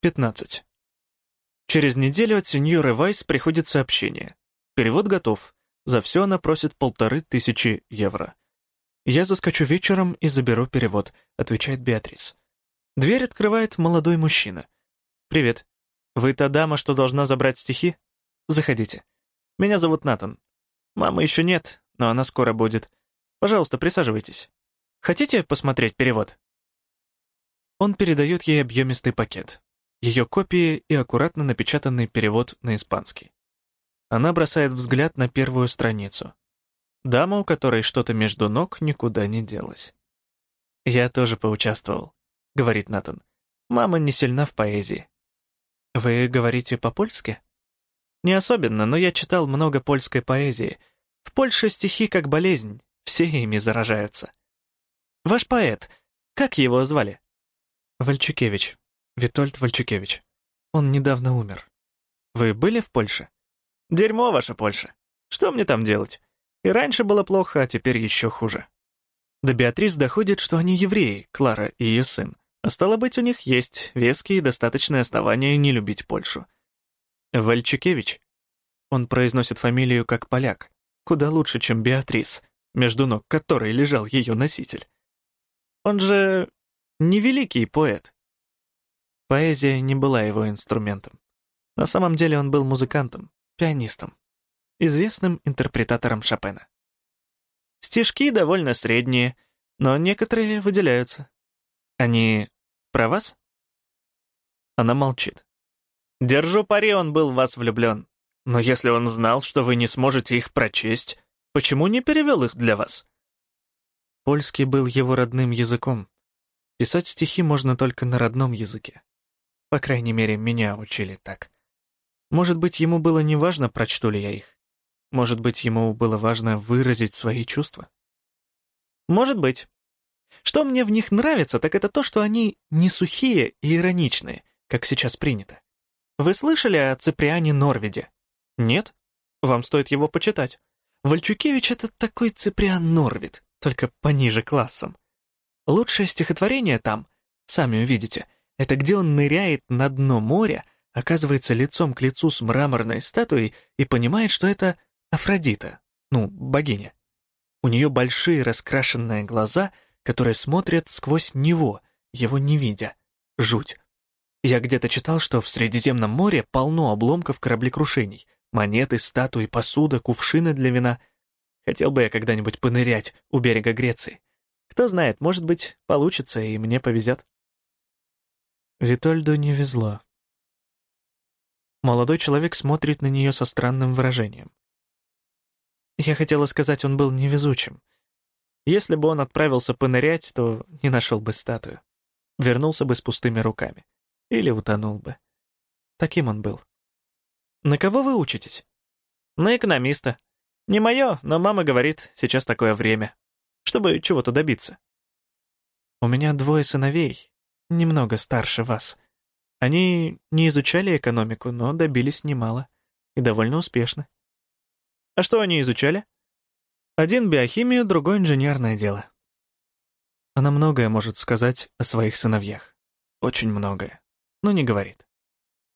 15. Через неделю от сеньоры Вайс приходит сообщение. Перевод готов. За все она просит полторы тысячи евро. «Я заскочу вечером и заберу перевод», — отвечает Беатрис. Дверь открывает молодой мужчина. «Привет. Вы та дама, что должна забрать стихи? Заходите. Меня зовут Натан. Мамы еще нет, но она скоро будет. Пожалуйста, присаживайтесь. Хотите посмотреть перевод?» Он передает ей объемистый пакет ее копии и аккуратно напечатанный перевод на испанский. Она бросает взгляд на первую страницу. Дама, у которой что-то между ног, никуда не делась. «Я тоже поучаствовал», — говорит Натан. «Мама не сильна в поэзии». «Вы говорите по-польски?» «Не особенно, но я читал много польской поэзии. В Польше стихи как болезнь, все ими заражаются». «Ваш поэт, как его звали?» «Вальчукевич», Витольд Вальчукевич. Он недавно умер. Вы были в Польше? Дерьмо ваша Польша. Что мне там делать? И раньше было плохо, а теперь еще хуже. До Беатрис доходит, что они евреи, Клара и ее сын. А стало быть, у них есть веские и достаточные основания не любить Польшу. Вальчукевич. Он произносит фамилию как поляк, куда лучше, чем Беатрис, между ног которой лежал ее носитель. Он же невеликий поэт, Поэзия не была его инструментом. На самом деле он был музыкантом, пианистом, известным интерпретатором Шопена. Стишки довольно средние, но некоторые выделяются. Они про вас? Она молчит. Держу пари, он был в вас влюблен. Но если он знал, что вы не сможете их прочесть, почему не перевел их для вас? Польский был его родным языком. Писать стихи можно только на родном языке. По крайней мере, меня учили так. Может быть, ему было не важно, прочту ли я их. Может быть, ему было важно выразить свои чувства. Может быть. Что мне в них нравится, так это то, что они не сухие и ироничные, как сейчас принято. Вы слышали о Циприане Норвиде? Нет? Вам стоит его почитать. Вальчукевич — это такой Циприан Норвид, только пониже классом. Лучшее стихотворение там, сами увидите — это где он ныряет на дно моря, оказывается лицом к лицу с мраморной статуей и понимает, что это Афродита, ну, богиня. У нее большие раскрашенные глаза, которые смотрят сквозь него, его не видя. Жуть. Я где-то читал, что в Средиземном море полно обломков кораблекрушений. Монеты, статуи, посуда, кувшины для вина. Хотел бы я когда-нибудь понырять у берега Греции. Кто знает, может быть, получится, и мне повезет. Витольду не везло. Молодой человек смотрит на нее со странным выражением. Я хотела сказать, он был невезучим. Если бы он отправился понырять, то не нашел бы статую. Вернулся бы с пустыми руками. Или утонул бы. Таким он был. На кого вы учитесь? На экономиста. Не мое, но мама говорит, сейчас такое время. Чтобы чего-то добиться. У меня двое сыновей, немного старше вас. Они не изучали экономику, но добились немало. И довольно успешно. А что они изучали? Один биохимию, другой инженерное дело. Она многое может сказать о своих сыновьях. Очень многое. Но не говорит.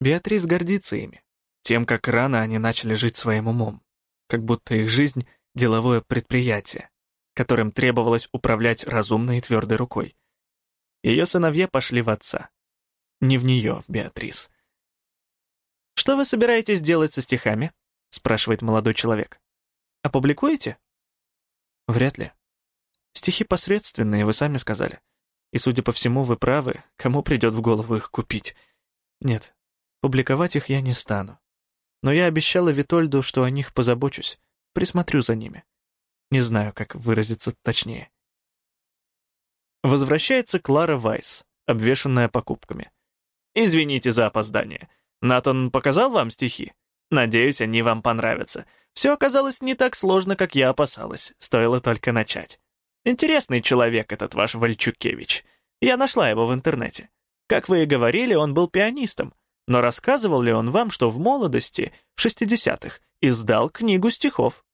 Беатрис гордится ими. Тем, как рано они начали жить своим умом. Как будто их жизнь — деловое предприятие, которым требовалось управлять разумной и твердой рукой. Ее сыновья пошли в отца. Не в нее, Беатрис. «Что вы собираетесь делать со стихами?» — спрашивает молодой человек. «Опубликуете?» «Вряд ли. Стихи посредственные, вы сами сказали. И, судя по всему, вы правы, кому придет в голову их купить. Нет, публиковать их я не стану. Но я обещала Витольду, что о них позабочусь, присмотрю за ними. Не знаю, как выразиться точнее. Возвращается Клара Вайс, обвешанная покупками. «Извините за опоздание. Натан показал вам стихи? Надеюсь, они вам понравятся. Все оказалось не так сложно, как я опасалась. Стоило только начать. Интересный человек этот ваш Вальчукевич. Я нашла его в интернете. Как вы и говорили, он был пианистом. Но рассказывал ли он вам, что в молодости, в 60-х, издал книгу стихов?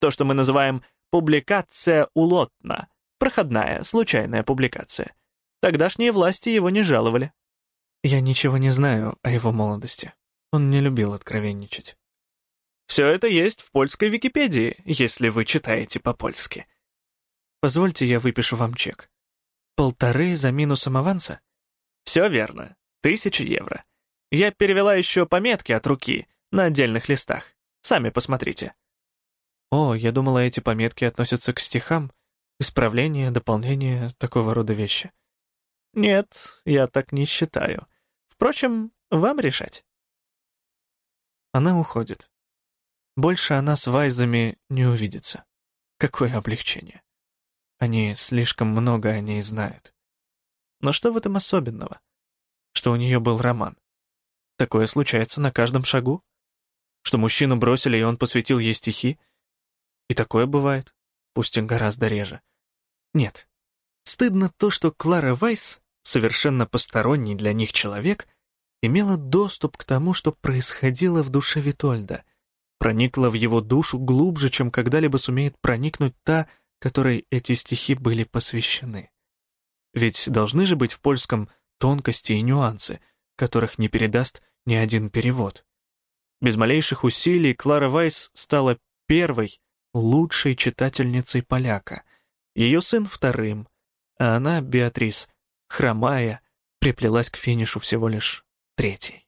То, что мы называем «публикация улотна», Проходная, случайная публикация. Тогдашние власти его не жаловали. Я ничего не знаю о его молодости. Он не любил откровенничать. Все это есть в польской Википедии, если вы читаете по-польски. Позвольте, я выпишу вам чек. Полторы за минусом аванса? Все верно. Тысяча евро. Я перевела еще пометки от руки на отдельных листах. Сами посмотрите. О, я думала, эти пометки относятся к стихам. Исправление, дополнение, такого рода вещи. Нет, я так не считаю. Впрочем, вам решать. Она уходит. Больше она с Вайзами не увидится. Какое облегчение. Они слишком много о ней знают. Но что в этом особенного? Что у нее был роман. Такое случается на каждом шагу? Что мужчину бросили, и он посвятил ей стихи? И такое бывает, пусть и гораздо реже. Нет. Стыдно то, что Клара Вайс, совершенно посторонний для них человек, имела доступ к тому, что происходило в душе Витольда, проникла в его душу глубже, чем когда-либо сумеет проникнуть та, которой эти стихи были посвящены. Ведь должны же быть в польском тонкости и нюансы, которых не передаст ни один перевод. Без малейших усилий Клара Вайс стала первой, лучшей читательницей поляка, ее сын вторым, а она, Беатрис, хромая, приплелась к финишу всего лишь третий.